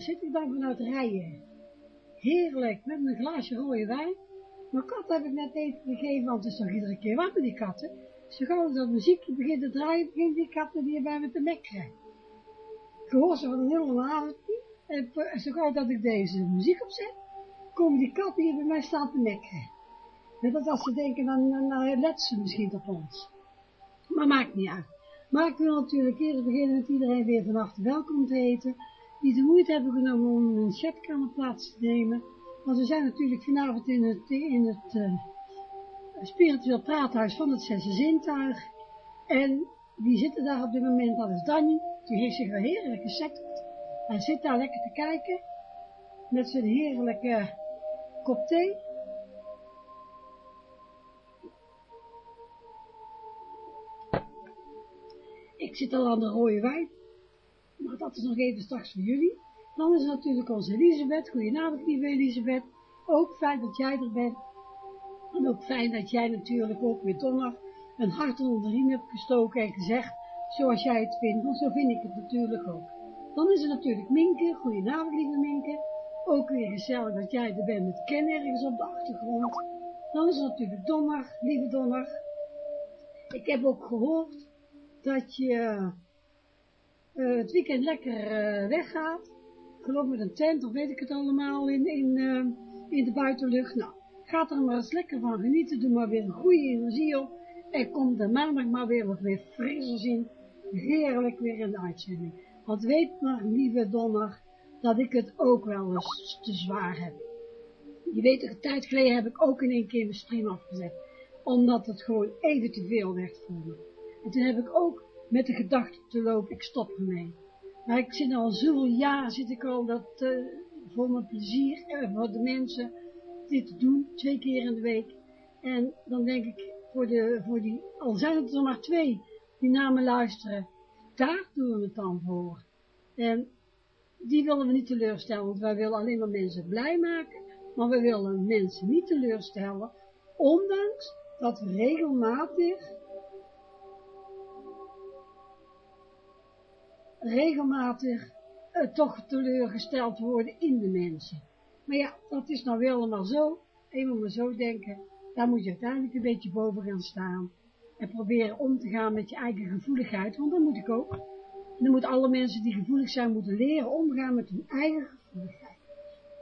Zit ik dan vanuit rijden. Heerlijk, met mijn glaasje rode wijn. Mijn kat heb ik net eten gegeven, want het is toch iedere keer wat met die katten. Zo gauw dat muziekje begint te draaien, begint die katten die bij me te mekkeren. Ik hoor ze van een hele avond. En zo gauw dat ik deze muziek opzet, komen die katten hier bij mij staan te mekkeren. Net als als ze denken, dan, dan, dan let ze misschien op ons. Maar maakt niet uit. Maar ik wil natuurlijk eerst beginnen met iedereen weer vanaf welkom te heten, die de moeite hebben genomen om een chatkamer plaats te nemen. Want we zijn natuurlijk vanavond in het, in het uh, spiritueel praathuis van het Zesde Zintuig. En wie zitten daar op dit moment? Dat is Danny. Die heeft zich wel heerlijk gesetteld. Hij zit daar lekker te kijken. Met zijn heerlijke kop thee. Ik zit al aan de rode wijn. Dat is nog even straks voor jullie. Dan is natuurlijk onze Elisabeth. Goedenavond, lieve Elisabeth. Ook fijn dat jij er bent. En ook fijn dat jij natuurlijk ook weer donderdag een hart onder de riem hebt gestoken en gezegd, zoals jij het vindt, want zo vind ik het natuurlijk ook. Dan is er natuurlijk Minke. Goedenavond, lieve Minke. Ook weer gezellig dat jij er bent met Ken ergens op de achtergrond. Dan is er natuurlijk Donner, lieve Donner. Ik heb ook gehoord dat je uh, het weekend lekker uh, weggaat. Geloof met een tent of weet ik het allemaal in, in, uh, in de buitenlucht. Nou, gaat er maar eens lekker van genieten. Doe maar weer een goede energie op. En kom de maandag maar weer wat weer frissers in. Heerlijk weer in de uitzending. Want weet maar, lieve Donner, dat ik het ook wel eens te zwaar heb. Je weet, een tijd geleden heb ik ook in één keer mijn stream afgezet. Omdat het gewoon even te veel werd voor me. En toen heb ik ook met de gedachte te lopen, ik stop ermee. Maar ik zit al zoveel jaar, zit ik al dat uh, voor mijn plezier, uh, voor de mensen, dit te doen, twee keer in de week. En dan denk ik, voor, de, voor die, al zijn het er maar twee, die naar me luisteren, daar doen we het dan voor. En die willen we niet teleurstellen, want wij willen alleen maar mensen blij maken, maar we willen mensen niet teleurstellen, ondanks dat we regelmatig regelmatig uh, toch teleurgesteld worden in de mensen. Maar ja, dat is nou wel allemaal zo, eenmaal maar zo denken, daar moet je uiteindelijk een beetje boven gaan staan. En proberen om te gaan met je eigen gevoeligheid, want dat moet ik ook. Dan moeten alle mensen die gevoelig zijn, moeten leren omgaan met hun eigen gevoeligheid.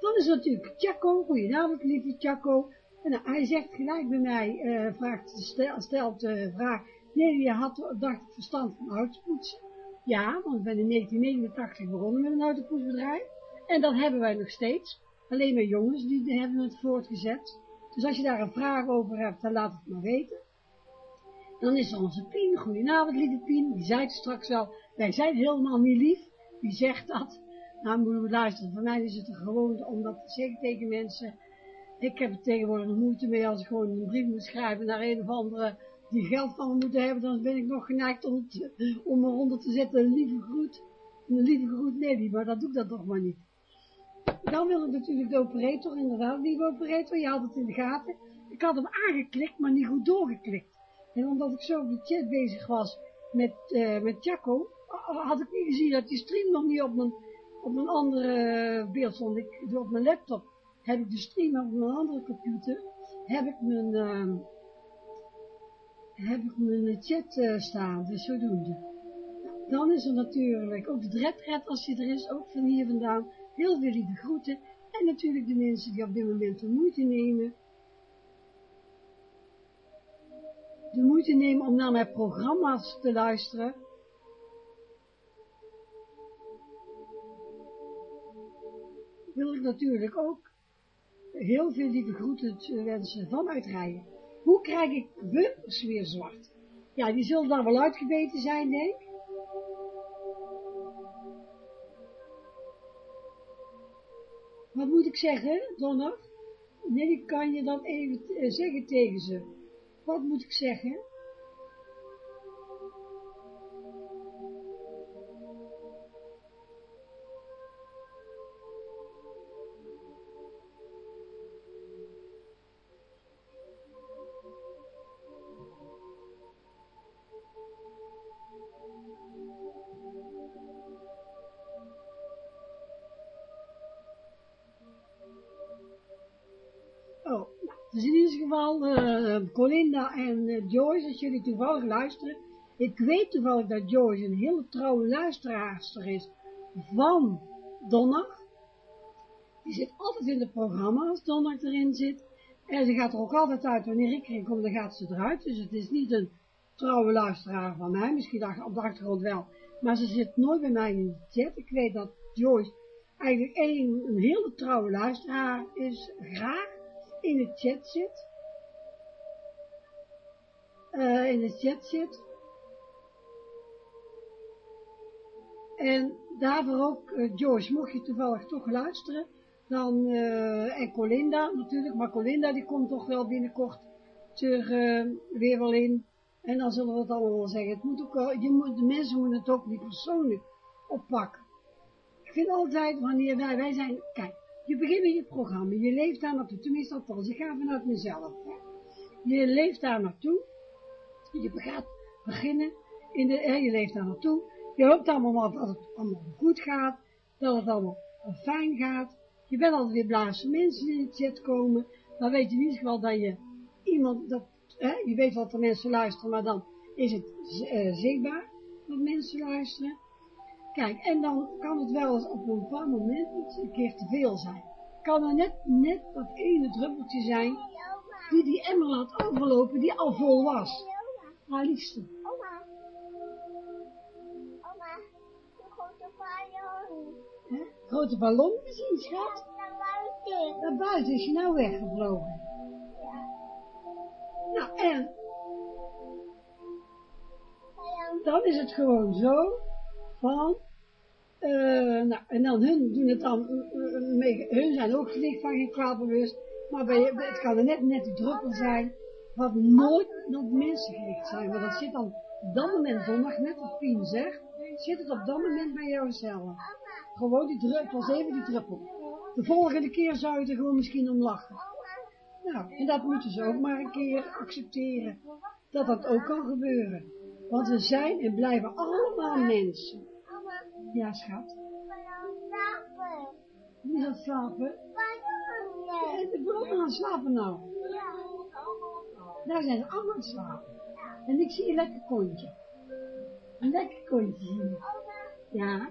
Dan is natuurlijk Tjako, goedenavond lieve Tjako. En nou, hij zegt gelijk bij mij, uh, vraagt, stel, stelt de vraag, nee, je had, dacht verstand van huidspoetsen. Ja, want ik ben in 1989 begonnen met een autopoetsbedrijf. En dat hebben wij nog steeds. Alleen mijn jongens, die hebben het voortgezet. Dus als je daar een vraag over hebt, dan laat het maar weten. Dan is er onze Pien. Goedenavond, lieve Pien. Die zei het straks wel. Wij zijn helemaal niet lief. Wie zegt dat? Nou, moet je luisteren. Voor mij is het een gewoonte om dat te zeggen tegen mensen. Ik heb er tegenwoordig moeite mee als ik gewoon een brief moet schrijven naar een of andere die geld van me moeten hebben, dan ben ik nog geneigd om, te, om eronder te zetten, een lieve groet, een lieve groet Nelly, maar dat doe ik dat toch maar niet. Dan wil ik natuurlijk de operator, inderdaad, lieve operator, je had het in de gaten. Ik had hem aangeklikt, maar niet goed doorgeklikt. En omdat ik zo op de chat bezig was met, uh, met Jaco, had ik niet gezien dat die stream nog niet op mijn, op mijn andere beeld stond. Ik, op mijn laptop heb ik de stream op mijn andere computer, heb ik mijn... Uh, heb ik mijn chat uh, staan, dus zodoende. Dan is er natuurlijk ook de dredred, als die er is, ook van hier vandaan. Heel veel lieve groeten. En natuurlijk de mensen die op dit moment de moeite nemen. De moeite nemen om naar mijn programma's te luisteren. Wil ik natuurlijk ook heel veel lieve groeten wensen vanuit Rijen. Hoe krijg ik bumpers weer zwart? Ja, die zullen dan wel uitgebeten zijn, denk ik. Wat moet ik zeggen, Donner? Nee, kan je dan even uh, zeggen tegen ze. Wat moet ik zeggen? Uh, Colinda en uh, Joyce, als jullie toevallig luisteren. Ik weet toevallig dat Joyce een hele trouwe luisteraarster is van Donner. Die zit altijd in het programma als Donner erin zit. En ze gaat er ook altijd uit, wanneer ik erin kom, dan gaat ze eruit. Dus het is niet een trouwe luisteraar van mij, misschien op de achtergrond wel. Maar ze zit nooit bij mij in de chat. Ik weet dat Joyce eigenlijk een, een hele trouwe luisteraar is, graag in de chat zit. Uh, in de chat zit. En daarvoor ook, uh, Joyce, mocht je toevallig toch luisteren, dan, uh, en Colinda natuurlijk, maar Colinda die komt toch wel binnenkort terug weer wel in. En dan zullen we het allemaal wel zeggen. Het moet ook, je moet, de mensen moeten het ook niet persoonlijk oppakken. Ik vind altijd, wanneer wij, wij zijn, kijk, je begint met je programma, je leeft daar naartoe, tenminste althans, ik ga vanuit mezelf. Je leeft daar naartoe, je gaat beginnen, in de, je leeft daar naartoe, je hoopt allemaal dat het allemaal goed gaat, dat het allemaal fijn gaat, je bent altijd weer als mensen in de chat komen, dan weet je in ieder geval dat je iemand, dat, hè, je weet wat de mensen luisteren, maar dan is het uh, zichtbaar dat mensen luisteren. Kijk, en dan kan het wel eens op een bepaald moment een keer te veel zijn. Kan er net, net dat ene druppeltje zijn, die die emmer laat overlopen, die al vol was. Maar liefste. Oma. Oma, een grote ballon. Hè? Grote ballon gezien, schat? Naar buiten. Naar buiten is je nou weggevlogen. Ja. Nou, en dan is het gewoon zo van, uh, nou, en dan hun doen het dan, uh, mee, hun zijn ook gedicht van geen kwaad bewust, maar bij, het kan er net, net die druppel zijn, wat nooit op mensen gericht zijn, maar dat zit dan op dat moment donderdag, net wat Pien zegt, zit het op dat moment bij jouzelf. Gewoon die druppel, even die druppel. De volgende keer zou je er gewoon misschien om lachen. Nou, en dat moeten ze ook maar een keer accepteren, dat dat ook kan gebeuren. Want we zijn en blijven allemaal mensen. Ja, schat. Wie gaat slapen? Ja, de bloemen gaan slapen nou. Daar zijn ze allemaal aan het slapen. En ik zie een lekker kontje. Een lekker kontje zie je. Ja.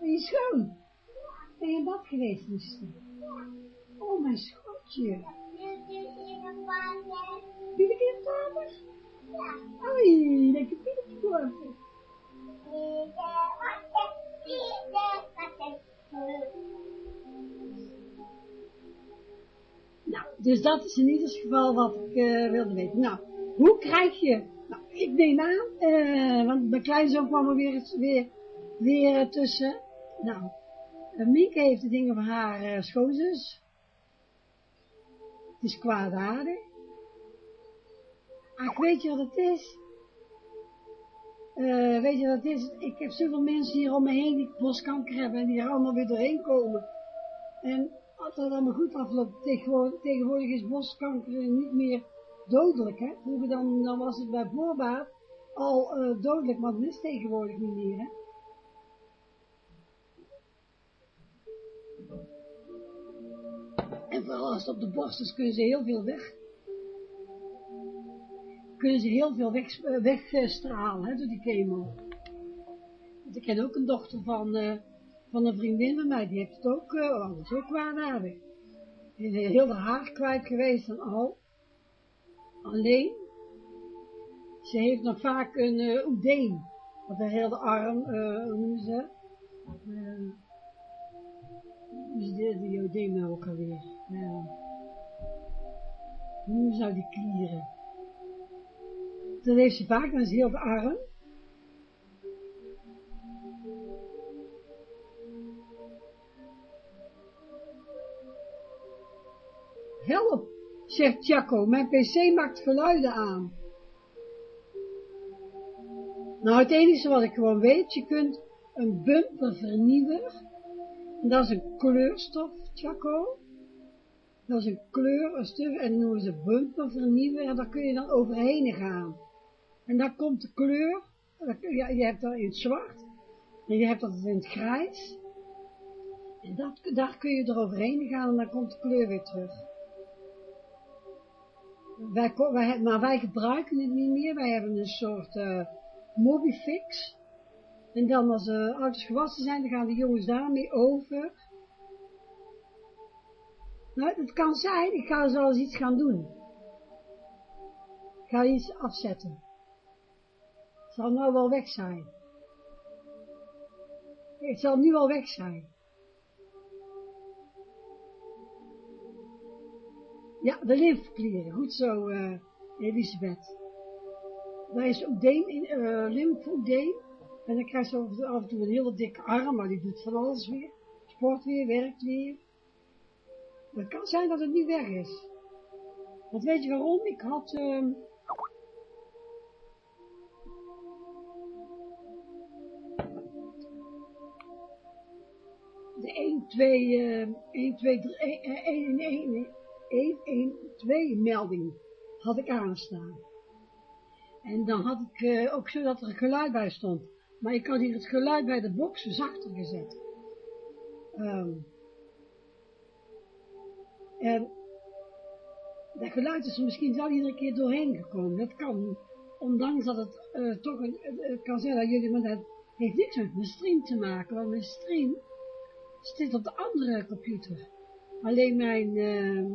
Ben je schoon? Ben je in bad geweest, liefste? Oh, mijn schotje. Wil ik in het water? Ja. Oei, lekker pietje korven. Nou, dus dat is in ieder geval wat ik uh, wilde weten. Nou, hoe krijg je, nou, ik neem aan, uh, want mijn kleinzoon kwam er weer, weer, weer tussen. Nou, Mieke heeft de dingen van haar schoonzus. Het is kwaadaardig. Ach, weet je wat het is? Weet je wat het is? Ik heb zoveel mensen hier om me heen die borstkanker hebben en die er allemaal weer doorheen komen. En als het allemaal goed afloopt, tegenwoordig, tegenwoordig is borstkanker niet meer dodelijk, hè. Vroeger dan, dan was het bij voorbaat al uh, dodelijk, maar dat is tegenwoordig niet meer, hè. En vooral als het op de borst is, kunnen ze heel veel weg kunnen ze heel veel wegstralen, weg, uh, door die chemo. Want ik ken ook een dochter van, uh, van een vriendin van mij, die heeft het ook, uh, oh, dat is ook kwaadaardig. Die is heel de haar kwijt geweest en al. Alleen, ze heeft nog vaak een uh, oedeem, op de hele arm, uh, hoe noemen ze? Uh, dus die, oedeem nou ook alweer. Hoe noemen nou die klieren? Dan heeft ze vaak, dan is heel de arm. Help, zegt Jaco, mijn pc maakt geluiden aan. Nou, het enige wat ik gewoon weet, je kunt een bumper vernieuwen. En dat is een kleurstof, Jaco. Dat is een kleur, een stuk, en dan noemen ze bumper vernieuwen, en daar kun je dan overheen gaan. En daar komt de kleur, je hebt dat in het zwart, en je hebt dat in het grijs, En dat, daar kun je eroverheen gaan en dan komt de kleur weer terug. Maar wij gebruiken het niet meer. Wij hebben een soort uh, Mobifix. En dan als de auto's gewassen zijn, dan gaan de jongens daarmee over. Nou, het kan zijn, ik ga zo eens iets gaan doen. Ik ga iets afzetten. Het zal nou wel weg zijn. Het zal nu al weg zijn. Ja, de lymfeklieren. Goed zo, uh, Elisabeth. Daar is oedeem in, uh, lymfoedeem. En dan krijg je af en toe een hele dikke arm, maar die doet van alles weer. Sport weer, werkt weer. Het kan zijn dat het nu weg is. Want weet je waarom? Ik had... Uh, de 1, 2, uh, 1, 2, 3, 1, 1, 1, 1, 1, 2 melding had ik aanstaan. En dan had ik uh, ook zo dat er een geluid bij stond. Maar ik had hier het geluid bij de box zachter gezet. Um, en dat geluid is er misschien wel iedere keer doorheen gekomen. Dat kan, ondanks dat het uh, toch een, kan zijn dat jullie, maar dat heeft niks met mijn stream te maken, want mijn stream zit op de andere computer. Alleen mijn, uh,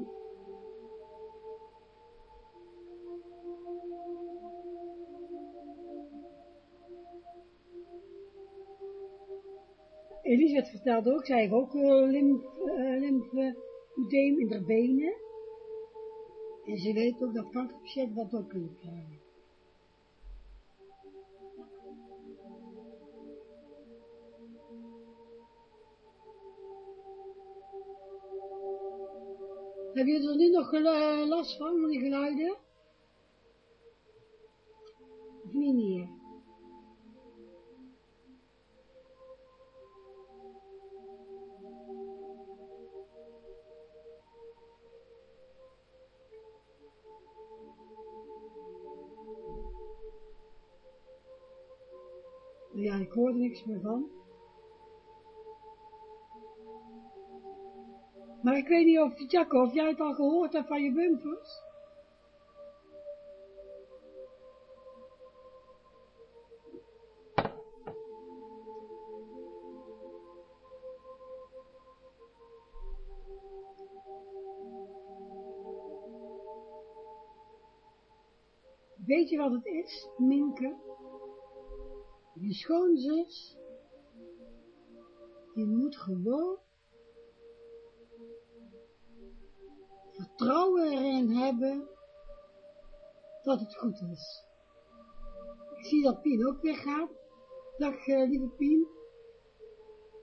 Elisabeth vertelde ook, zij heeft ook lymf, uh, lymfedeem in de benen. En ze weet ook dat kankerpatiënten dat ook kunnen krijgen. Heb je er nu nog last van, van die geluiden? Of niet meer? Ik hoor niks meer van. Maar ik weet niet of, Jacco, of jij het al gehoord hebt van je bumpers. Weet je wat het is, Minke? Je schoonzus, die moet gewoon vertrouwen erin hebben dat het goed is. Ik zie dat Pien ook weer gaat. Dag uh, lieve Pien.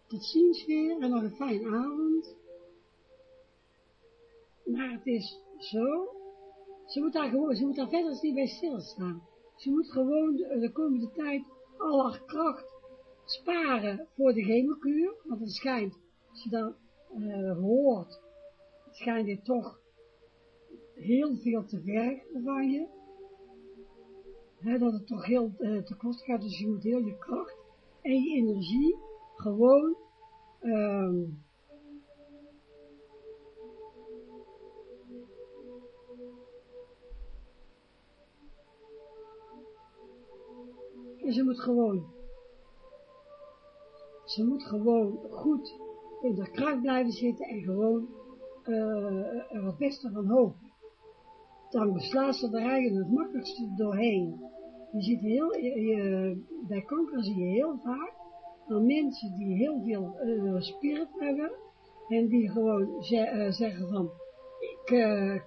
Tot ziens weer en nog een fijne avond. Maar het is zo, ze moet daar gewoon, ze moet daar verder niet bij stilstaan. Ze moet gewoon de, de komende tijd al haar kracht sparen voor de chemokuur, want het schijnt, als je dan uh, hoort, schijnt dit toch heel veel te vergen van je, dat het toch heel uh, te kost gaat, dus je moet heel je kracht en je energie gewoon um, En ze moet gewoon, ze moet gewoon goed in de kracht blijven zitten en gewoon uh, er het beste van hopen. Dan beslaat ze er eigenlijk het makkelijkste doorheen. Je ziet heel, je, bij kanker zie je heel vaak aan mensen die heel veel uh, spirit hebben en die gewoon ze, uh, zeggen van, ik,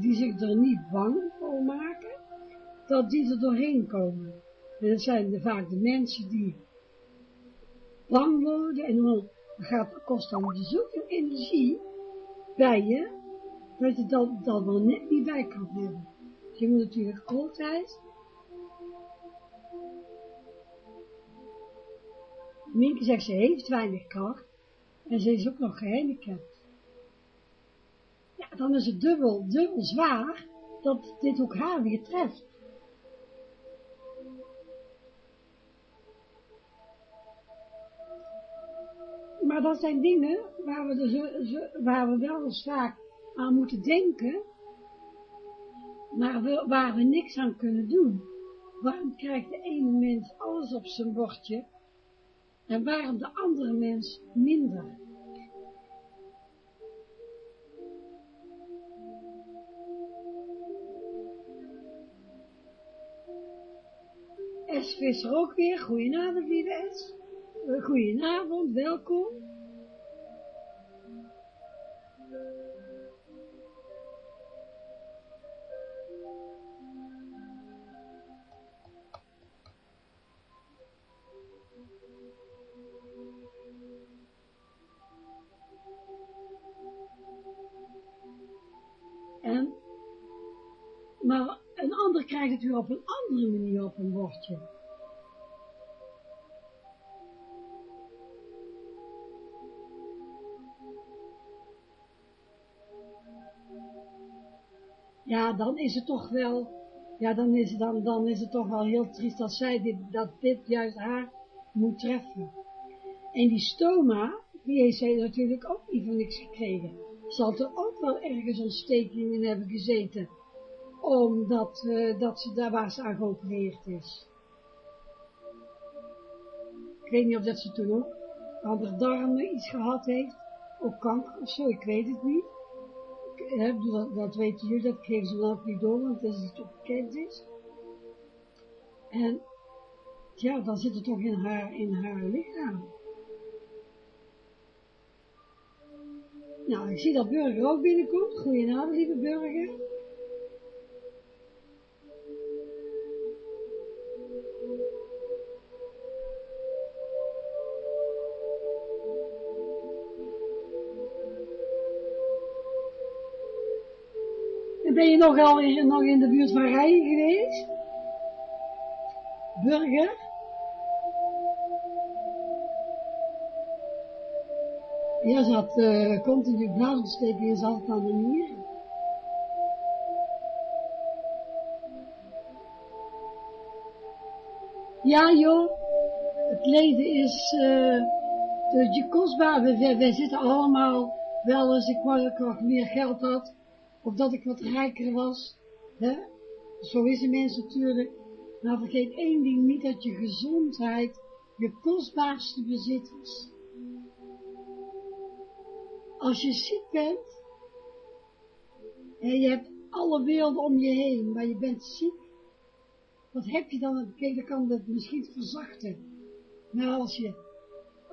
die zich er niet bang voor maken, dat die er doorheen komen. Dat zijn vaak de mensen die bang worden en dan gaat, kost dan zoveel energie bij je, dat je dat, dat wel net niet bij kan hebben. Dus je moet natuurlijk altijd Minke zegt, ze heeft weinig kracht en ze is ook nog gehandicapt. Ja, dan is het dubbel, dubbel zwaar dat dit ook haar weer treft. Maar dat zijn dingen waar we, dus, waar we wel eens vaak aan moeten denken, maar waar we niks aan kunnen doen. Waarom krijgt de ene mens alles op zijn bordje en waarom de andere mens minder? S. Visser ook weer, goedenavond lieve S. Uh, goedenavond, welkom. En, maar een ander krijgt het weer op een andere manier op een bordje. Ja, dan is het toch wel, ja, dan is, dan, dan is het toch wel heel triest dat zij dit, dat dit juist haar moet treffen. En die stoma, die heeft zij natuurlijk ook niet van niks gekregen. Zal er ook wel ergens ontsteking in hebben gezeten omdat uh, dat ze daar waar ze aan geopereerd is. Ik weet niet of dat ze toen ook andere darmen iets gehad heeft, of kanker of zo, ik weet het niet. Dat, dat weten jullie, dat kregen ze dan niet door, want dat is iets bekend is. En ja, dan zit het toch in haar, in haar lichaam. Nou, ik zie dat Burger ook binnenkomt. Goedenavond, lieve Burger. Je nog, al in, nog in de buurt van Rijen geweest? Burger? Ja, had uh, continu blaasontsteking en ze had het aan de nieren. Ja joh, het leven is uh, je kostbaar. We, zitten allemaal wel eens, ik wou dat ik wat meer geld had, of dat ik wat rijker was. Hè? Zo is de mens natuurlijk. Maar vergeet één ding niet, dat je gezondheid je kostbaarste bezit is. Als je ziek bent, en je hebt alle wereld om je heen, maar je bent ziek, wat heb je dan? Oké, dan kan dat misschien verzachten. Maar als je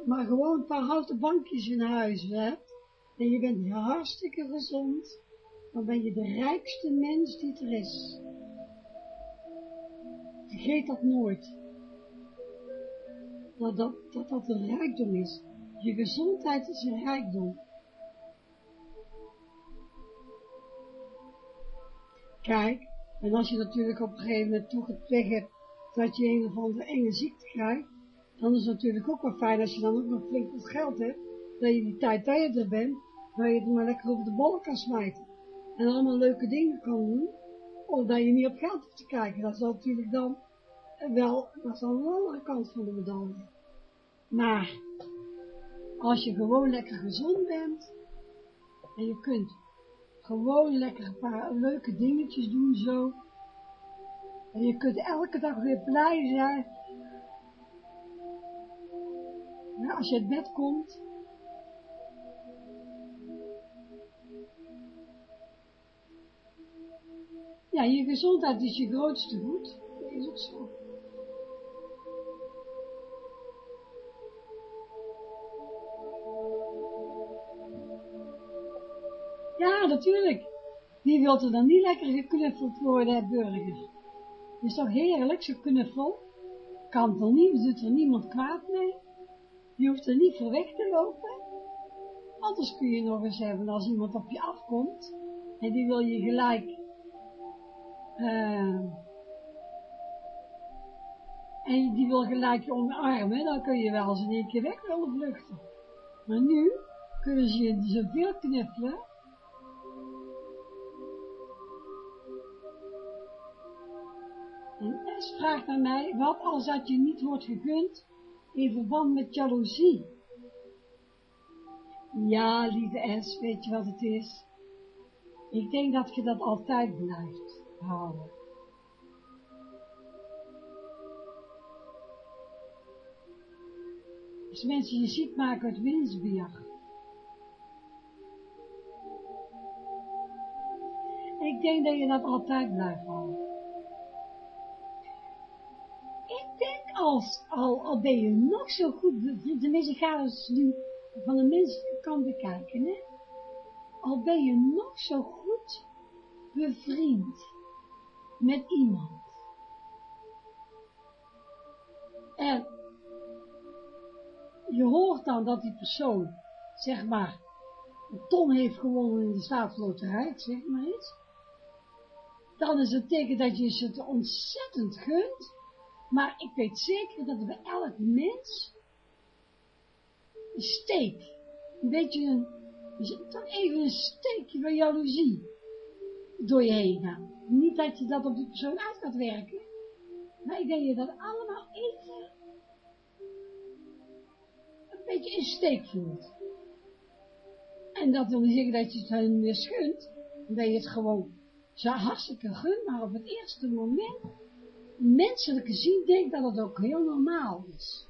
maar gewoon een paar houten bankjes in huis hebt, en je bent hartstikke gezond, dan ben je de rijkste mens die er is. Vergeet dat nooit. Dat dat, dat, dat een rijkdom is. Je gezondheid is een rijkdom. Kijk, en als je natuurlijk op een gegeven moment toch hebt dat je een of andere enge ziekte krijgt, dan is het natuurlijk ook wel fijn als je dan ook nog flink wat geld hebt, dat je die tijd dat je er bent, dat je het maar lekker over de bollen kan smijten en allemaal leuke dingen kan doen, of dat je niet op geld hoeft te kijken. Dat is natuurlijk dan wel, dat is dan een andere kant van de medaille. Maar, als je gewoon lekker gezond bent, en je kunt gewoon lekker een paar leuke dingetjes doen zo, en je kunt elke dag weer blij zijn, ja, als je het bed komt, Ja, je gezondheid is je grootste goed. Dat is ook zo. Ja, natuurlijk. Wie wilt er dan niet lekker geknuffeld worden, hè, burger? Is toch heerlijk, zo'n knuffel? Kan toch niet, doet er niemand kwaad mee? Je hoeft er niet voor weg te lopen. Anders kun je nog eens hebben als iemand op je afkomt en die wil je gelijk uh, en die wil gelijk je omarmen, dan kun je wel eens in één keer weg willen vluchten. Maar nu kunnen ze je zoveel knippelen. En S vraagt aan mij, wat als dat je niet wordt gegund in verband met jaloezie? Ja, lieve S, weet je wat het is? Ik denk dat je dat altijd blijft houden. Als mensen je ziek maken uit winstbejag. Ik denk dat je dat altijd blijft houden. Ik denk als, al, al ben je nog zo goed bevriend, tenminste ik ga nu van de menselijke kant bekijken, hè. Al ben je nog zo goed bevriend met iemand. En je hoort dan dat die persoon, zeg maar, een ton heeft gewonnen in de staatsloterij, zeg maar iets. Dan is het teken dat je ze het ontzettend gunt. Maar ik weet zeker dat er bij elk mens een steek, een beetje een, toch even een steekje van jaloezie door je heen gaan. Niet dat je dat op die persoon uit gaat werken, maar ik denk je dat allemaal even een beetje een steek voelt. En dat wil niet zeggen dat je het hen meer schunt, dat je het gewoon zo hartstikke gunt, maar op het eerste moment, menselijk gezien, denk dat het ook heel normaal is.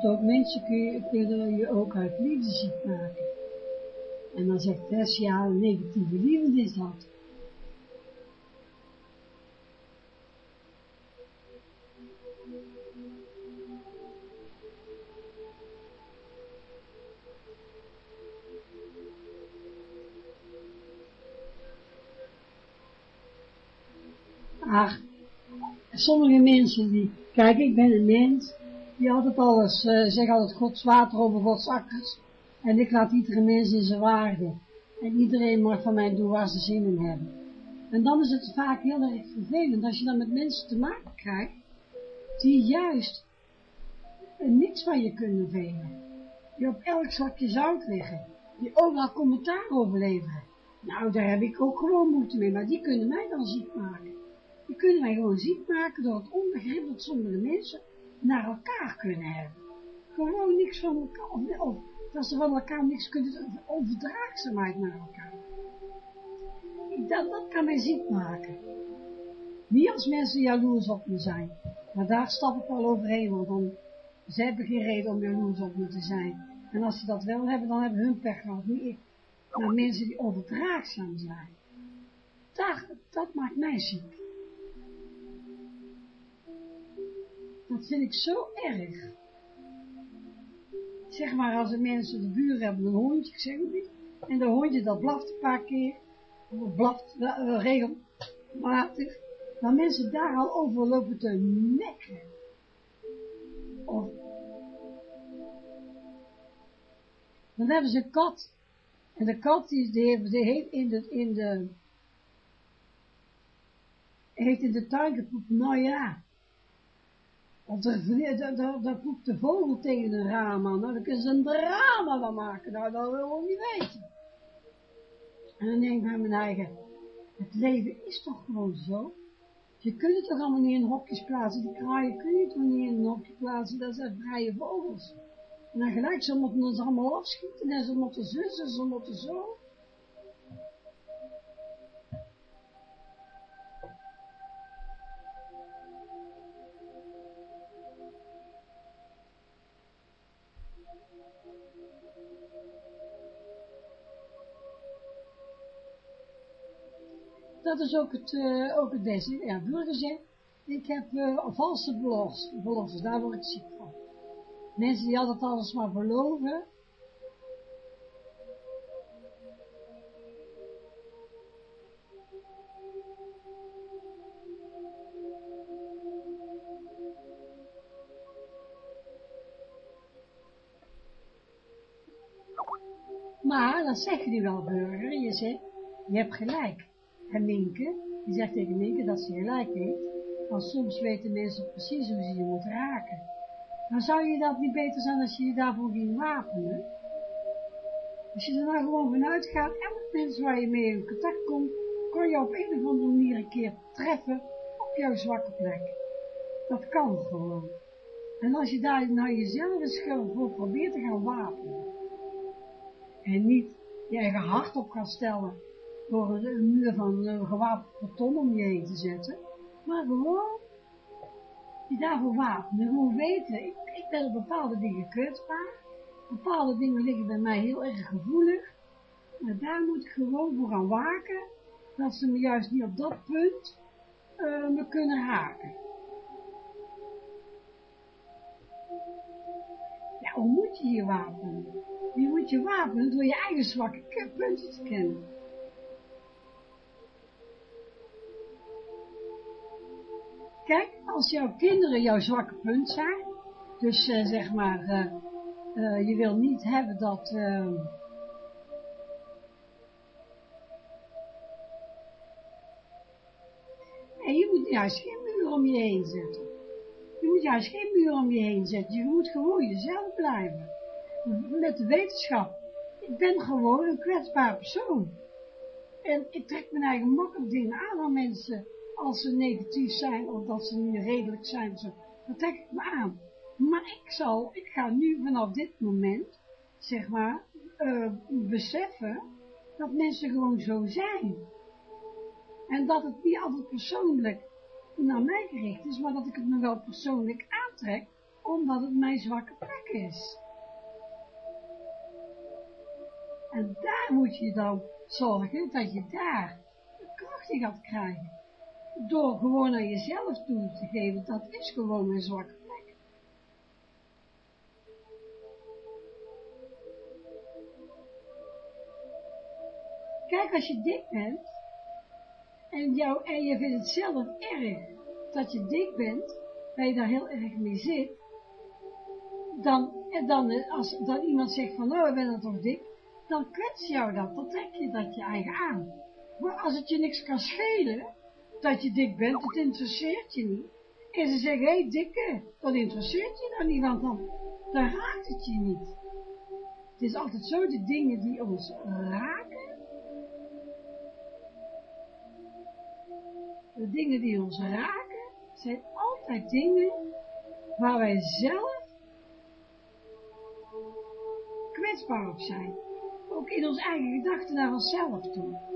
Zegt ook, mensen kunnen je ook uit liefde ziek maken. En dan zegt Tess, ja, negatieve liefde is dat. Ach, sommige mensen die, kijk, ik ben een mens, die altijd alles, uh, zeg altijd Gods water over Gods akkers. En ik laat iedere mens in zijn waarde. En iedereen mag van mij doen waar ze zin in hebben. En dan is het vaak heel erg vervelend als je dan met mensen te maken krijgt, die juist niks van je kunnen velen. Die op elk zakje zout liggen. Die overal commentaar over leveren. Nou, daar heb ik ook gewoon moeite mee, maar die kunnen mij dan ziek maken. Die kunnen mij gewoon ziek maken door het onbegrip dat sommige mensen naar elkaar kunnen hebben. Gewoon niks van elkaar, of, dat ze van elkaar niks kunnen, onverdraagzaamheid naar elkaar. Dat, dat kan mij ziek maken. Niet als mensen jaloers op me zijn, maar daar stap ik wel overheen, want dan, ze hebben geen reden om jaloers op me te zijn. En als ze dat wel hebben, dan hebben hun pech gehad, niet ik. Maar mensen die onverdraagzaam zijn, dat, dat maakt mij ziek. Dat vind ik zo erg. Zeg maar, als de mensen, de buren hebben een hondje, ik zeg niet, en de hondje dat blaft een paar keer, of blaft uh, regelmatig, dan mensen daar al over lopen te mekken. Of, dan hebben ze een kat, en de kat die, die, die heeft in de, in de, heeft de tuin gepoept, nou ja, of daar poept de vogel tegen een raam aan. Nou, dan kunnen ze een drama van maken. Nou, dat wil ik niet weten. En dan denk ik bij mijn eigen, het leven is toch gewoon zo? Je kunt het toch allemaal niet in hokjes plaatsen. Die kraaien kun je toch niet in een hokje plaatsen. Dat zijn vrije vogels. En dan gelijk, ze moeten ons allemaal afschieten. En ze moeten zussen, ze moeten zo. dat is ook het, uh, ook het beste. Ja, burgers, hè. Ik heb uh, valse beloftes, beloftes, daar word ik ziek van. Mensen die altijd alles maar beloven. Maar, dat zeggen die wel burger, je zegt, je hebt gelijk. En Minke, die zegt tegen Minke dat ze gelijk heeft, want soms weten mensen precies hoe ze je moeten raken. Dan zou je dat niet beter zijn als je je daarvoor ging wapenen? Als je er nou gewoon vanuit gaat, elk mens waar je mee in contact komt, kan je op een of andere manier een keer treffen op jouw zwakke plek. Dat kan gewoon. En als je daar naar jezelf eens voor probeert te gaan wapenen, en niet je eigen hart op gaan stellen door een muur van een gewapend beton om je heen te zetten, maar gewoon je daarvoor wapenen, gewoon weten, ik, ik ben bepaalde dingen kwetsbaar, bepaalde dingen liggen bij mij heel erg gevoelig, maar daar moet ik gewoon voor gaan waken, dat ze me juist niet op dat punt uh, me kunnen haken. Ja, hoe moet je je wapenen? Je moet je wapenen door je eigen zwakke punten te kennen. Kijk, als jouw kinderen jouw zwakke punt zijn, dus uh, zeg maar, uh, uh, je wil niet hebben dat, ehm, en je moet juist geen muur om je heen zetten. Je moet juist geen muur om je heen zetten, je moet gewoon jezelf blijven. Met de wetenschap, ik ben gewoon een kwetsbaar persoon. En ik trek mijn eigen makkelijk dingen aan aan mensen als ze negatief zijn of dat ze niet redelijk zijn, zo, dan trek ik me aan. Maar ik zal, ik ga nu vanaf dit moment, zeg maar, uh, beseffen dat mensen gewoon zo zijn. En dat het niet altijd persoonlijk naar mij gericht is, maar dat ik het me wel persoonlijk aantrek, omdat het mijn zwakke plek is. En daar moet je dan zorgen dat je daar kracht in gaat krijgen door gewoon aan jezelf toe te geven, dat is gewoon mijn zwakke plek. Kijk, als je dik bent, en, jou, en je vindt het zelf erg dat je dik bent, dat je daar heel erg mee zit, dan, en dan, als dan iemand zegt van, nou, ik ben dan toch dik, dan kwets jou dat, dan trek je dat je eigen aan. Maar als het je niks kan schelen, dat je dik bent, het interesseert je niet. En ze zeggen, hé dikke, dat interesseert je dan niet, want dan, dan raakt het je niet. Het is altijd zo, de dingen die ons raken, de dingen die ons raken, zijn altijd dingen waar wij zelf kwetsbaar op zijn. Ook in ons eigen gedachten naar onszelf toe.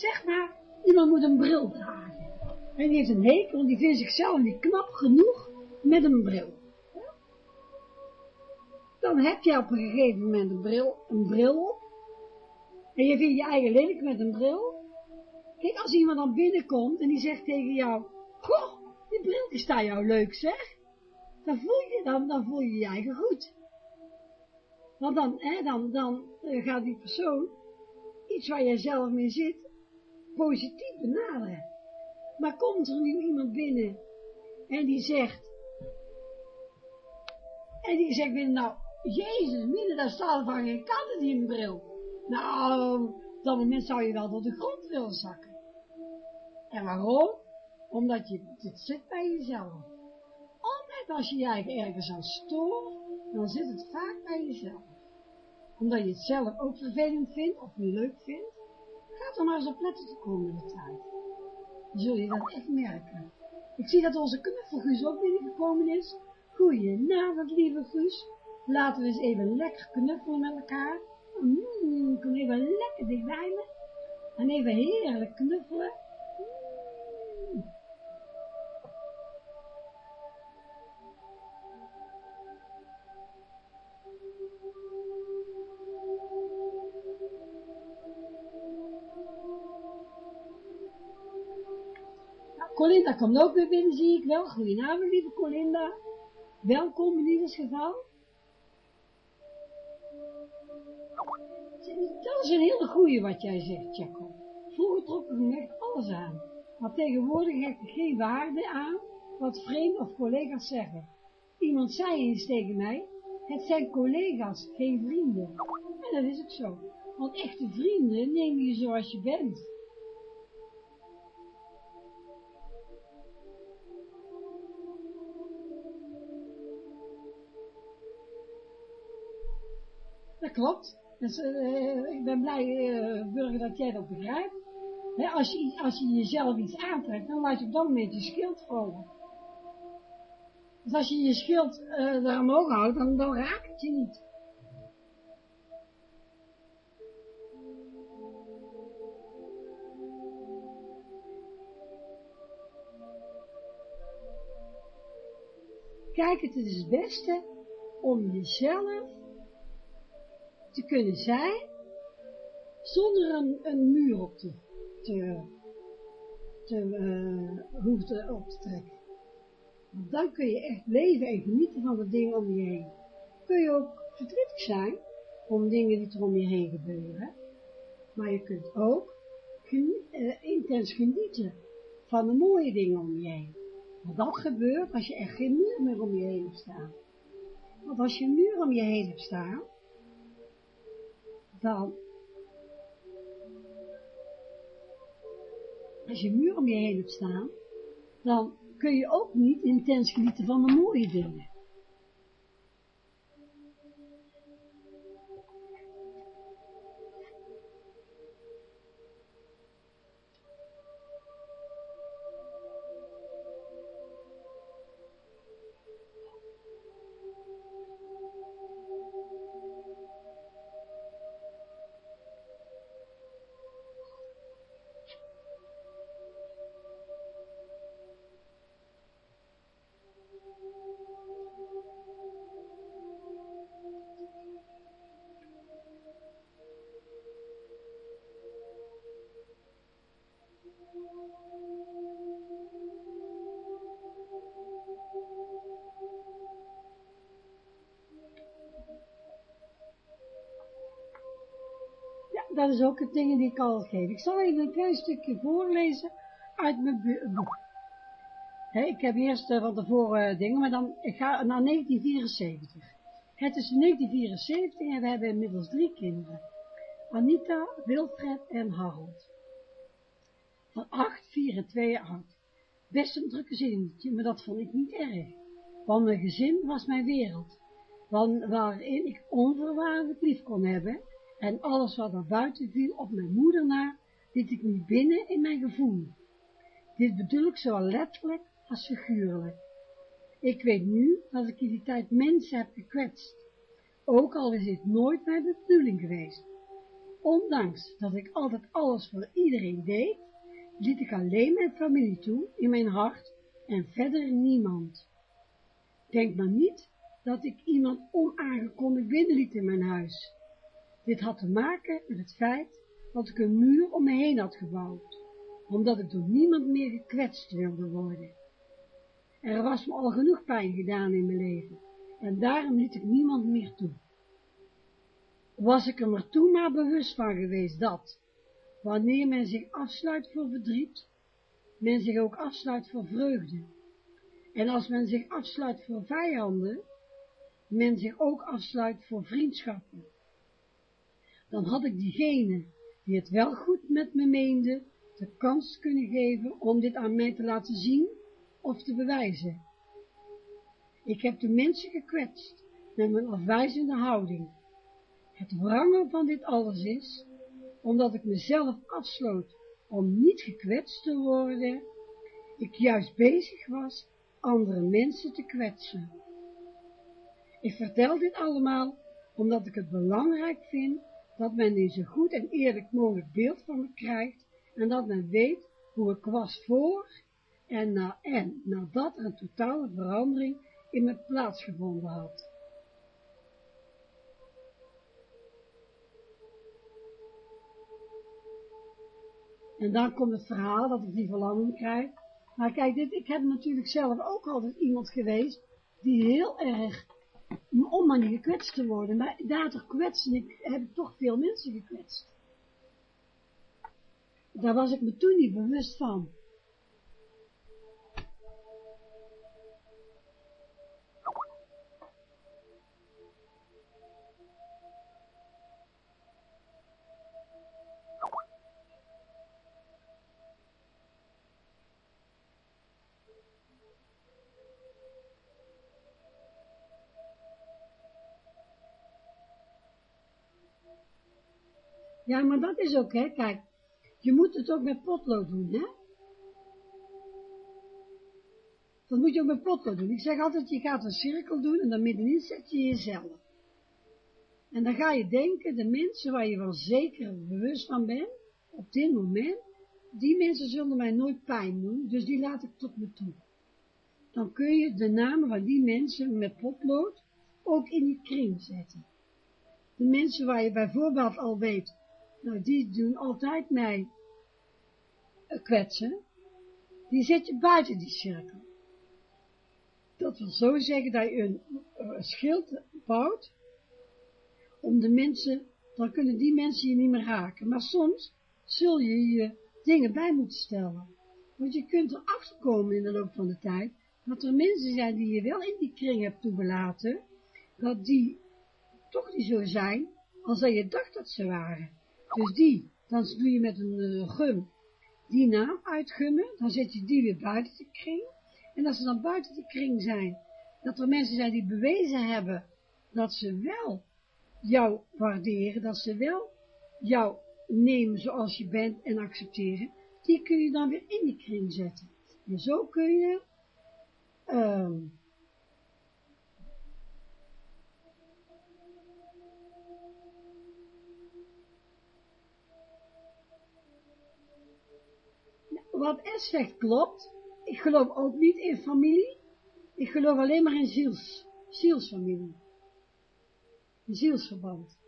Zeg maar, iemand moet een bril dragen. En die heeft een hekel, die vindt zichzelf niet knap genoeg met een bril. Dan heb je op een gegeven moment een bril, een bril op. En je vindt je eigen lelijk met een bril. Kijk, als iemand dan binnenkomt en die zegt tegen jou, goh, die bril die staat jou leuk zeg. Dan voel je, dan, dan voel je je eigen goed. Want dan, hè, dan, dan uh, gaat die persoon iets waar jij zelf mee zit, positief benaderen. Maar komt er nu iemand binnen en die zegt, en die zegt binnen, nou, Jezus, midden daar staat van geen katten in bril. Nou, op dat moment zou je wel door de grond willen zakken. En waarom? Omdat je, zit bij jezelf. Altijd als je je eigenlijk ergens aan stoort, dan zit het vaak bij jezelf. Omdat je het zelf ook vervelend vindt of niet leuk vindt. Ga er maar eens op letten de komende tijd. Dan zul je dat echt merken. Ik zie dat onze knuffelguus ook binnengekomen is. Goedenavond, lieve Guus. Laten we eens even lekker knuffelen met elkaar. Mmm, kom even lekker dichtbij. En even heerlijk knuffelen. Colinda komt ook weer binnen, zie ik wel. Goedenavond, lieve Colinda. Welkom in ieder geval. Dat is een hele goeie wat jij zegt, Jacob. Vroeger trok ik me echt alles aan. Maar tegenwoordig hecht ik geen waarde aan wat vreemden of collega's zeggen. Iemand zei eens tegen mij, Het zijn collega's, geen vrienden. En dat is ook zo. Want echte vrienden neem je zoals je bent. Dat klopt. Dus, uh, ik ben blij, uh, Burger, dat jij dat begrijpt. Als, je, als je jezelf iets aantrekt, dan laat je op dat moment je schild vallen. Dus als je je schild uh, daar omhoog houdt, dan, dan raakt het je niet. Kijk, het is het beste om jezelf te kunnen zijn, zonder een, een muur op te, te, te uh, hoeven op te trekken. Want dan kun je echt leven en genieten van de dingen om je heen. Kun je ook verdrietig zijn om dingen die er om je heen gebeuren. Maar je kunt ook uh, intens genieten van de mooie dingen om je heen. Want dat gebeurt als je echt geen muur meer om je heen hebt staan. Want als je een muur om je heen hebt staan, dan, als je muur om je heen hebt staan, dan kun je ook niet intens genieten van de mooie dingen. Dat is ook het ding die ik al geef. Ik zal even een klein stukje voorlezen uit mijn boek. ik heb eerst uh, van tevoren uh, dingen, maar dan, ik ga naar 1974. Het is 1974 en we hebben inmiddels drie kinderen. Anita, Wilfred en Harold. Van 8, 4 en 2 jaar oud. Best een drukke zinnetje, maar dat vond ik niet erg. Want mijn gezin was mijn wereld, waarin ik onvoorwaardelijk lief kon hebben en alles wat er buiten viel op mijn moeder na, liet ik niet binnen in mijn gevoel. Dit bedoel ik zowel letterlijk als figuurlijk. Ik weet nu dat ik in die tijd mensen heb gekwetst, ook al is dit nooit mijn bedoeling geweest. Ondanks dat ik altijd alles voor iedereen deed, liet ik alleen mijn familie toe in mijn hart en verder niemand. Denk maar niet dat ik iemand onaangekondigd binnenliet in mijn huis. Dit had te maken met het feit dat ik een muur om me heen had gebouwd, omdat ik door niemand meer gekwetst wilde worden. Er was me al genoeg pijn gedaan in mijn leven, en daarom liet ik niemand meer toe. Was ik er maar toen maar bewust van geweest dat, wanneer men zich afsluit voor verdriet, men zich ook afsluit voor vreugde. En als men zich afsluit voor vijanden, men zich ook afsluit voor vriendschappen dan had ik diegene die het wel goed met me meende, de kans kunnen geven om dit aan mij te laten zien of te bewijzen. Ik heb de mensen gekwetst met mijn afwijzende houding. Het wrange van dit alles is, omdat ik mezelf afsloot om niet gekwetst te worden, ik juist bezig was andere mensen te kwetsen. Ik vertel dit allemaal omdat ik het belangrijk vind dat men een zo goed en eerlijk mogelijk beeld van me krijgt en dat men weet hoe ik was voor en, na, en nadat een totale verandering in me plaatsgevonden had. En dan komt het verhaal dat ik die verlanding krijg. Maar kijk, dit, ik heb natuurlijk zelf ook altijd iemand geweest die heel erg om maar niet gekwetst te worden. Maar daardoor kwetsen ik, heb ik toch veel mensen gekwetst. Daar was ik me toen niet bewust van. Ja, maar dat is ook, hè, kijk, je moet het ook met potlood doen, hè. Dat moet je ook met potlood doen. Ik zeg altijd, je gaat een cirkel doen en dan middenin zet je jezelf. En dan ga je denken, de mensen waar je wel zeker bewust van bent, op dit moment, die mensen zullen mij nooit pijn doen, dus die laat ik tot me toe. Dan kun je de namen van die mensen met potlood ook in die kring zetten. De mensen waar je bijvoorbeeld al weet, nou die doen altijd mij kwetsen, die zet je buiten die cirkel. Dat wil zo zeggen dat je een, een schild bouwt, om de mensen, dan kunnen die mensen je niet meer raken. Maar soms zul je je dingen bij moeten stellen. Want je kunt erachter komen in de loop van de tijd, dat er mensen zijn die je wel in die kring hebt toegelaten, dat die toch niet zo zijn, als dat je dacht dat ze waren. Dus die, dan doe je met een uh, gum die naam uitgummen, dan zet je die weer buiten de kring. En als ze dan buiten de kring zijn, dat er mensen zijn die bewezen hebben dat ze wel jou waarderen, dat ze wel jou nemen zoals je bent en accepteren, die kun je dan weer in die kring zetten. En zo kun je um, wat S zegt klopt. Ik geloof ook niet in familie. Ik geloof alleen maar in ziels, zielsfamilie. Een zielsverband.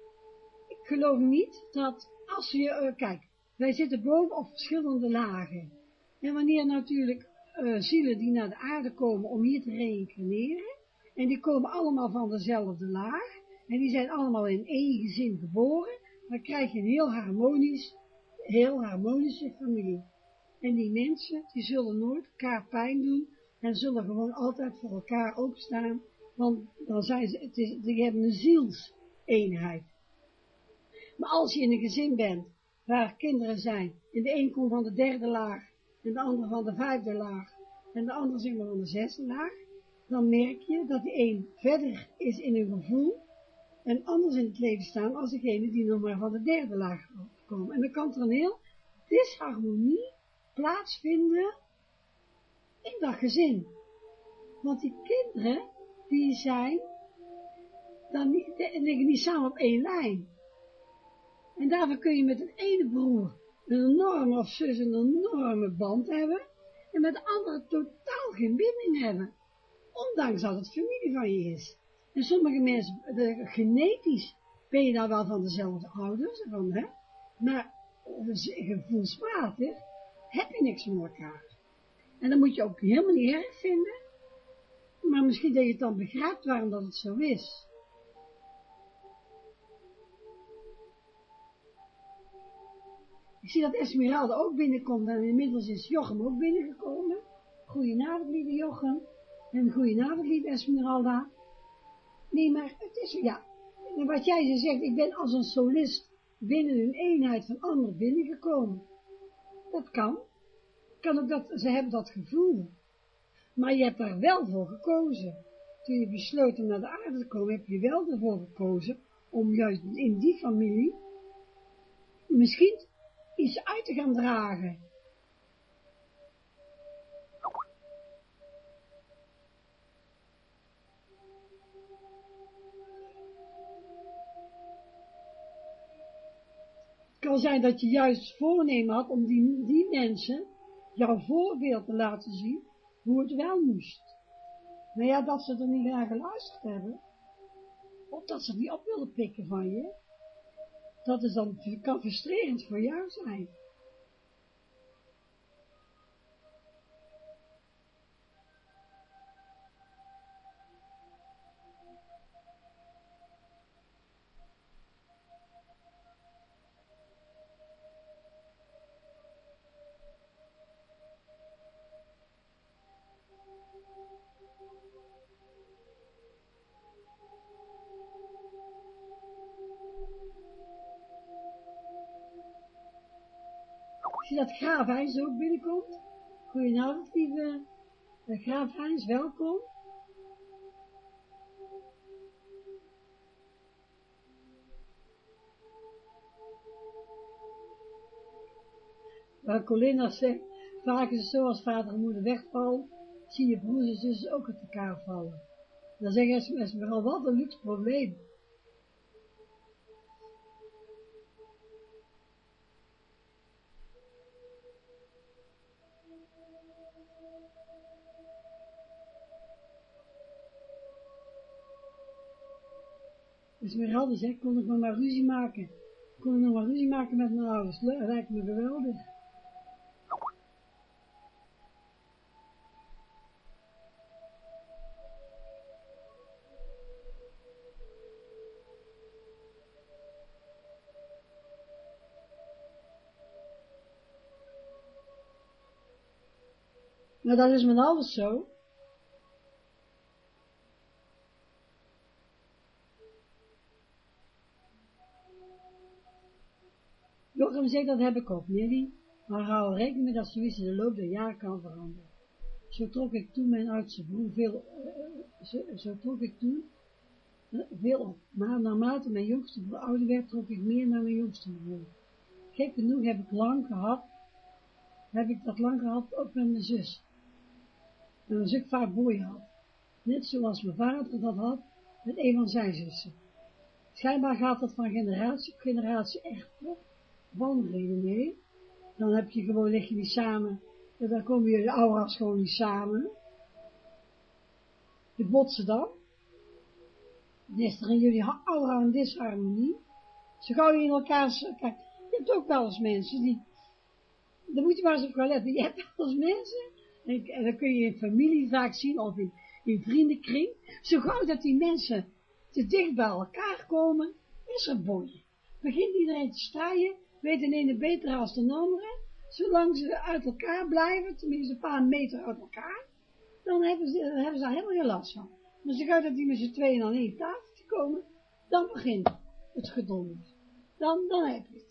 Ik geloof niet dat als je, uh, kijk, wij zitten boven op verschillende lagen. En wanneer natuurlijk uh, zielen die naar de aarde komen om hier te reïncarneren, en die komen allemaal van dezelfde laag, en die zijn allemaal in één gezin geboren, dan krijg je een heel harmonisch, heel harmonische familie. En die mensen, die zullen nooit elkaar pijn doen en zullen gewoon altijd voor elkaar opstaan, want dan zijn ze, het is, die hebben een zielseenheid. Maar als je in een gezin bent, waar kinderen zijn, en de een komt van de derde laag, en de ander van de vijfde laag, en de ander zeg maar van de zesde laag, dan merk je dat de een verder is in hun gevoel, en anders in het leven staan als degene die nog maar van de derde laag komen. En dan kan er een heel disharmonie plaatsvinden in dat gezin. Want die kinderen, die zijn dan niet, liggen niet samen op één lijn. En daarvoor kun je met een ene broer een enorme of zus een enorme band hebben, en met de andere totaal geen binding hebben, ondanks dat het familie van je is. En sommige mensen, de, genetisch ben je dan wel van dezelfde ouders, van, hè, maar gevoelsmatig heb je niks met elkaar. En dan moet je ook helemaal niet erg vinden, maar misschien dat je het dan begrijpt waarom dat het zo is. Ik zie dat Esmeralda ook binnenkomt en inmiddels is Jochem ook binnengekomen. Goedenavond, lieve Jochem. En goedenavond, lieve Esmeralda. Nee, maar het is, ja, wat jij zegt, ik ben als een solist binnen een eenheid van anderen binnengekomen. Dat kan. Kan ook dat, ze hebben dat gevoel. Maar je hebt daar wel voor gekozen. Toen je besloot om naar de aarde te komen, heb je wel ervoor gekozen om juist in die familie misschien iets uit te gaan dragen. Kan zijn dat je juist voornemen had om die, die mensen jouw voorbeeld te laten zien hoe het wel moest. Maar ja, dat ze er niet naar geluisterd hebben, of dat ze niet op willen pikken van je, dat is dan, kan frustrerend voor jou zijn. Zie dat Graaf Heinz ook binnenkomt. Goedenavond, lieve uh, Graaf Heinz, welkom. waar Colinda zegt, vaak is het zo als vader en moeder wegvallen, zie je broers en zussen ook uit elkaar vallen. Dan zeggen ze, wel wat een luxe probleem. Esmeralda zegt, kon ik nog maar ruzie maken. Kon ik nog maar ruzie maken met mijn ouders. Lijkt me geweldig. Maar dat is met alles zo. Jochem zegt, dat heb ik ook, Nelly, maar hou rekening met dat zoiets in de loop der jaren kan veranderen. Zo trok ik toen mijn oudste broer veel, uh, zo, trok ik toen uh, veel op, maar naarmate mijn jongste broer ouder werd, trok ik meer naar mijn jongste broer. Gek genoeg heb ik lang gehad, heb ik dat lang gehad ook met mijn zus. En mijn zus vaak boei had. Net zoals mijn vader dat had met een van zijn zussen. Schijnbaar gaat dat van generatie op generatie echt op wandelingen mee. Dan heb je gewoon, lig je niet samen, en dan komen jullie aura's gewoon niet samen. Je botsen dan. Dan is er in jullie aura een disharmonie. Zo gauw je in elkaar, kijk, je hebt ook wel eens mensen die, dan moet je maar eens op gaan letten, je hebt wel eens mensen, en, dan kun je in familie vaak zien, of in, in vriendenkring, zo gauw dat die mensen te dicht bij elkaar komen, is er boeien. Begint iedereen te strijden, weet de ene beter als de andere, zolang ze uit elkaar blijven, tenminste een paar meter uit elkaar, dan hebben ze, hebben ze daar helemaal geen last van. Maar zo gauw dat die met z'n tweeën aan één tafeltje komen, dan begint het gedonder. Dan, dan heb je het.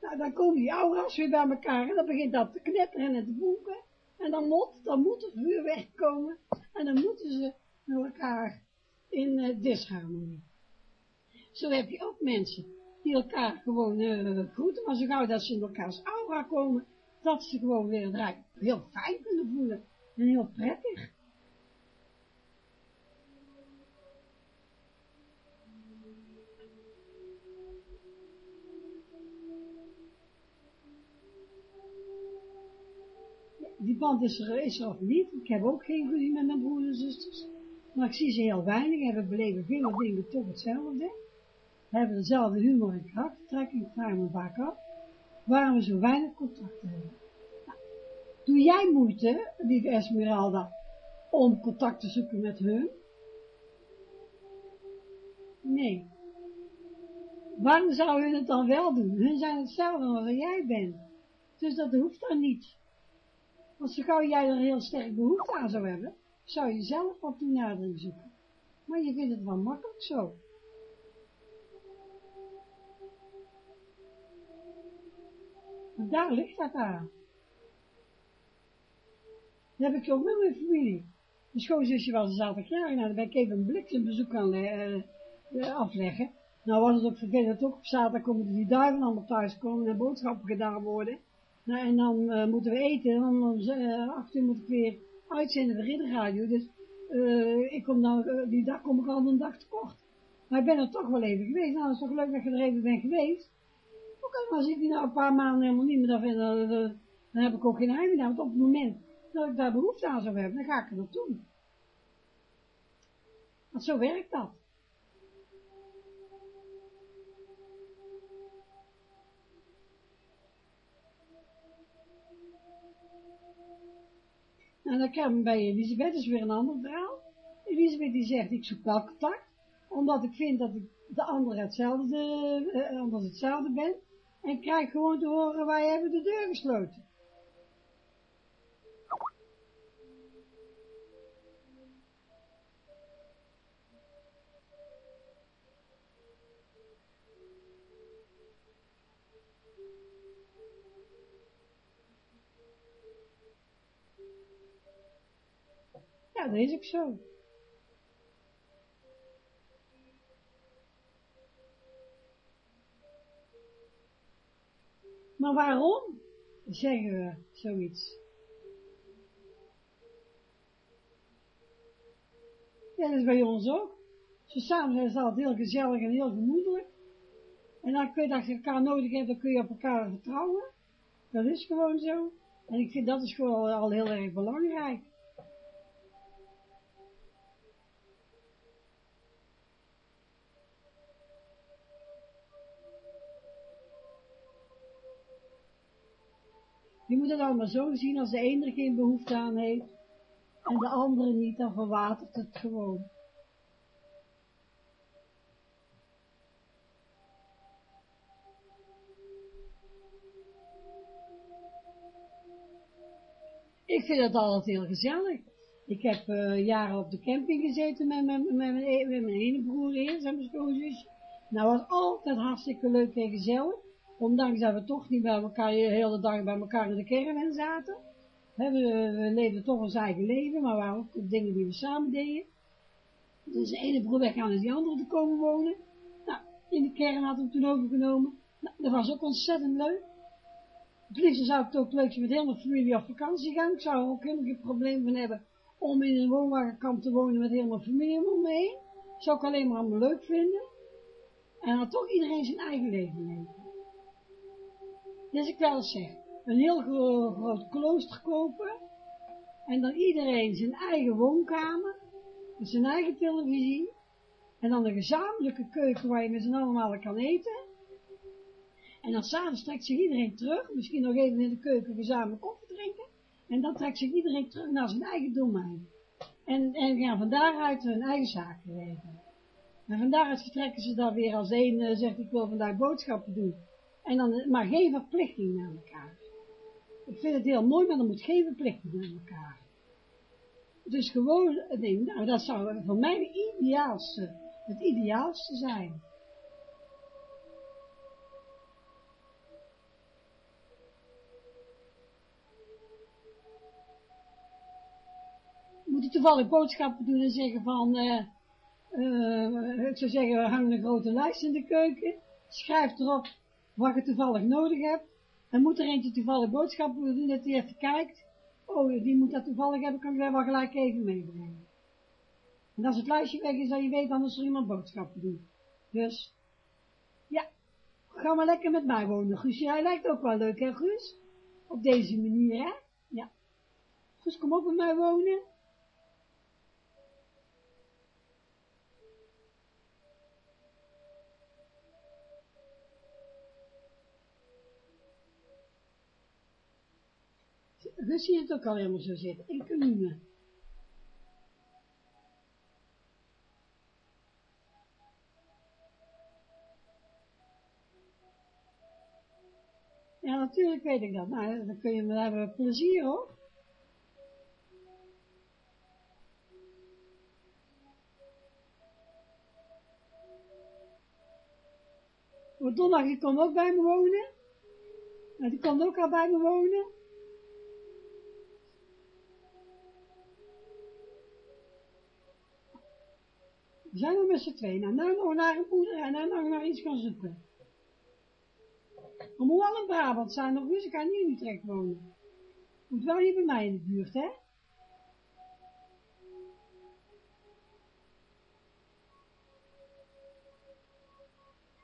Nou, dan komen die aura's weer bij elkaar en dan begint dat te knetteren en te boeken. En dan moet, dan moet er vuurwerk komen en dan moeten ze met elkaar in uh, disharmonie. Zo heb je ook mensen die elkaar gewoon uh, groeten, maar zo gauw dat ze in elkaars aura komen, dat ze gewoon weer heel fijn kunnen voelen en heel prettig. Die band is er, is ook niet. Ik heb ook geen ruzie met mijn broers en zusters. Maar ik zie ze heel weinig en we beleven veel dingen toch hetzelfde. Hebben dezelfde humor en karaktertrekking, ik vraag me vaak af, waarom we zo weinig contact hebben. Nou, doe jij moeite, lieve Esmeralda, om contact te zoeken met hun? Nee. Waarom zou hun het dan wel doen? Hun zijn hetzelfde als jij bent. Dus dat hoeft dan niet. Want zo gauw jij er heel sterk behoefte aan zou hebben, zou je zelf wat toenadering zoeken. Maar je vindt het wel makkelijk zo. Daar ligt dat aan. Dat heb ik ook met mijn familie. Mijn schoonzusje was zaterdag jaar, nou, dan ben ik even een bliksembezoek aan uh, uh, afleggen. Nou was het ook vervelend, ook op zaterdag komen die duiven allemaal thuis komen en boodschappen gedaan worden. Nou, en dan uh, moeten we eten, en dan om uh, uur moet ik weer uitzenden voor Ridderradio. Dus ik kom nou, die dag kom ik al een dag tekort. Maar ik ben er toch wel even geweest. Nou, het is toch leuk dat je er even bent geweest. Maar als ik die nou een paar maanden helemaal niet meer vind, dan, dan heb ik ook geen heim meer. Want op het moment dat ik daar behoefte aan zou hebben, dan ga ik er naartoe. Want zo werkt dat. En dan kwam bij Elisabeth, is weer een ander verhaal. Elisabeth die zegt, ik zoek wel contact, omdat ik vind dat ik de andere hetzelfde, uh, omdat hetzelfde ben. En krijg gewoon te horen, wij hebben de deur gesloten. Ja, dat is ook zo. Maar waarom? zeggen we zoiets. Ja, dat is bij ons ook. Zo samen zijn ze altijd heel gezellig en heel gemoedelijk. En dan kun je dat je elkaar nodig hebt, dan kun je op elkaar vertrouwen. Dat is gewoon zo. En ik vind dat is gewoon al heel erg belangrijk. Je moet het allemaal zo zien, als de ene er geen behoefte aan heeft en de andere niet, dan verwatert het gewoon. Ik vind het altijd heel gezellig. Ik heb uh, jaren op de camping gezeten met, mijn, met mijn ene broer eerst en mijn schoonzus. Nou was altijd hartstikke leuk en gezellig. Ondanks dat we toch niet bij elkaar de hele dag bij elkaar in de caravan zaten. we, we leefden toch ons eigen leven, maar waren ook dingen die we samen deden. Dus de ene broer weggaan en die andere te komen wonen. Nou, in de kern hadden we toen overgenomen. Nou, dat was ook ontzettend leuk. Het zou ik het ook leuk met heel mijn familie op vakantie gaan. Ik zou er ook helemaal geen probleem van hebben om in een woonwagenkamp te wonen met heel mijn familie om me heen. Dat zou ik alleen maar allemaal leuk vinden. En dan toch iedereen zijn eigen leven. Dus ik wel zeg, een heel groot klooster kopen en dan iedereen zijn eigen woonkamer, met zijn eigen televisie en dan een gezamenlijke keuken waar je met z'n allemaal kan eten. En dan s'avonds trekt zich iedereen terug, misschien nog even in de keuken gezamenlijk koffie drinken en dan trekt zich iedereen terug naar zijn eigen domein. En, en gaan van daaruit hun eigen zaken regelen. En van daaruit vertrekken ze dan weer als een uh, zegt ik wil vandaag boodschappen doen en dan, maar geen verplichting naar elkaar. Ik vind het heel mooi, maar er moet geen verplichting naar elkaar. Dus gewoon, nee, nou, dat zou voor mij het ideaalste, het ideaalste zijn. Moet toevallig boodschappen doen en zeggen van, uh, ik zou zeggen, we hangen een grote lijst in de keuken, schrijf erop wat je toevallig nodig hebt, dan moet er eentje toevallig boodschappen doen, dat hij even kijkt, oh, die moet dat toevallig hebben, kan ik wel gelijk even meebrengen. En als het lijstje weg is, dan je weet, anders er iemand boodschappen doen. Dus, ja, ga maar lekker met mij wonen, Guus. Jij lijkt ook wel leuk, hè, Guus? Op deze manier, hè? Ja. Guus, kom ook met mij wonen. We zien het ook al helemaal zo zitten. Ik kan niet meer. Ja, natuurlijk weet ik dat. Nou, dan kun je me hebben plezier hoor. Want donderdag, die komt ook bij me wonen. Die komt ook al bij me wonen. Zijn we met z'n tweeën. Nou nog naar een moeder en dan nog naar iets gaan zoeken. We moeten wel in Brabant zijn, nog dus ik kan niet in Utrecht wonen. Moet wel hier bij mij in de buurt, hè?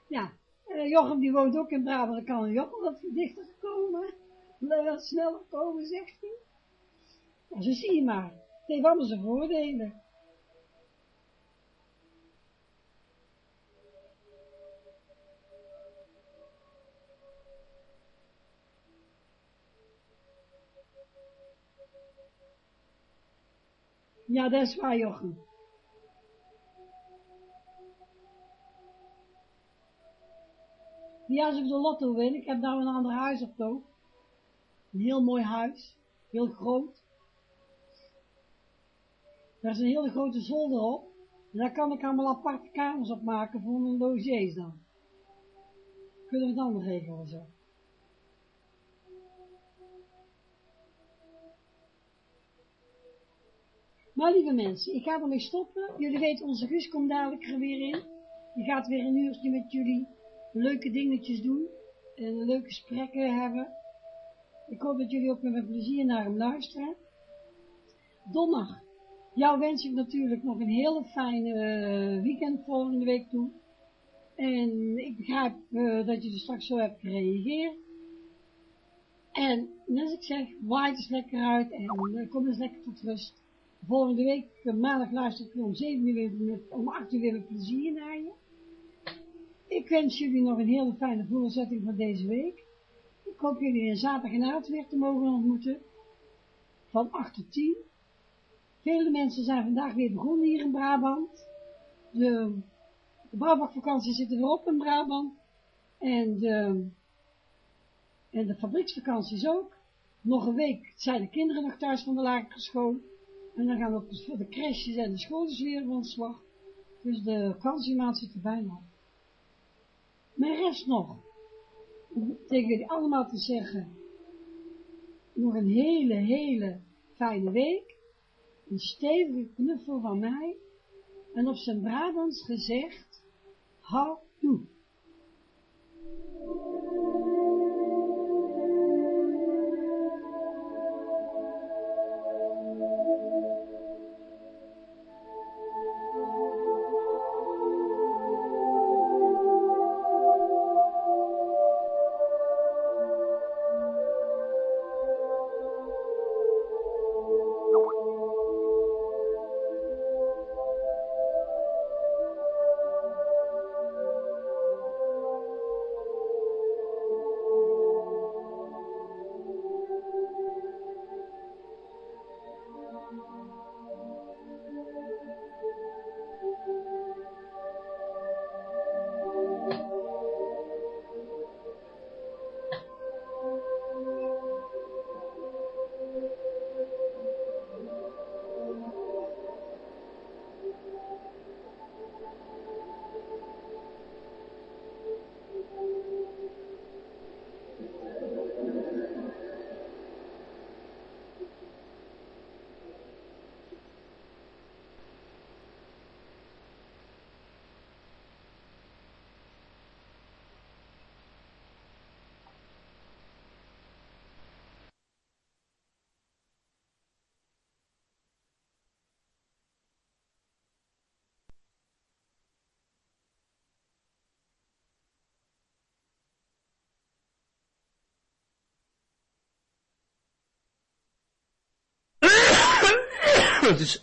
Ja, uh, Jochem die woont ook in Brabant, dan kan Jochem wat dichter komen. Wat sneller komen, zegt hij. Ja, zo zie maar. Het heeft allemaal zijn voordelen. Ja, dat is waar, Jochem. Ja, als ik de lotto win, ik heb nou een ander huis op toog. Een heel mooi huis, heel groot. Daar is een hele grote zolder op. Daar kan ik allemaal aparte kamers op maken voor mijn logiers dan. Kunnen we het dan regelen zo. Maar lieve mensen, ik ga ermee stoppen. Jullie weten, onze Guus komt dadelijk er weer in. Die gaat weer een uurtje met jullie leuke dingetjes doen. En leuke gesprekken hebben. Ik hoop dat jullie ook weer met plezier naar hem luisteren. Donderdag, jou wens ik natuurlijk nog een hele fijne eh, weekend volgende week toe. En ik begrijp uh, dat je er straks zo hebt gereageerd. En als ik zeg, waait eens lekker uit en uh, kom eens lekker tot rust. Volgende week, uh, maandag luister ik om 7 uur met, om 8 uur plezier naar je. Ik wens jullie nog een hele fijne voorzetting van deze week. Ik hoop jullie een zaterdag weer te mogen ontmoeten. Van 8 tot 10. Vele mensen zijn vandaag weer begonnen hier in Brabant. De, de zit er weer op in Brabant. En de, en de fabrieksvakanties ook. Nog een week zijn de kinderen nog thuis van de lagere school. En dan gaan we voor de crèches en de scholen weer van slag. Dus de vakantiemaand zit er bijna. Maar rest nog, tegen jullie allemaal te zeggen, nog een hele, hele fijne week, een stevige knuffel van mij, en op zijn Brabants gezegd, hou toe. Het is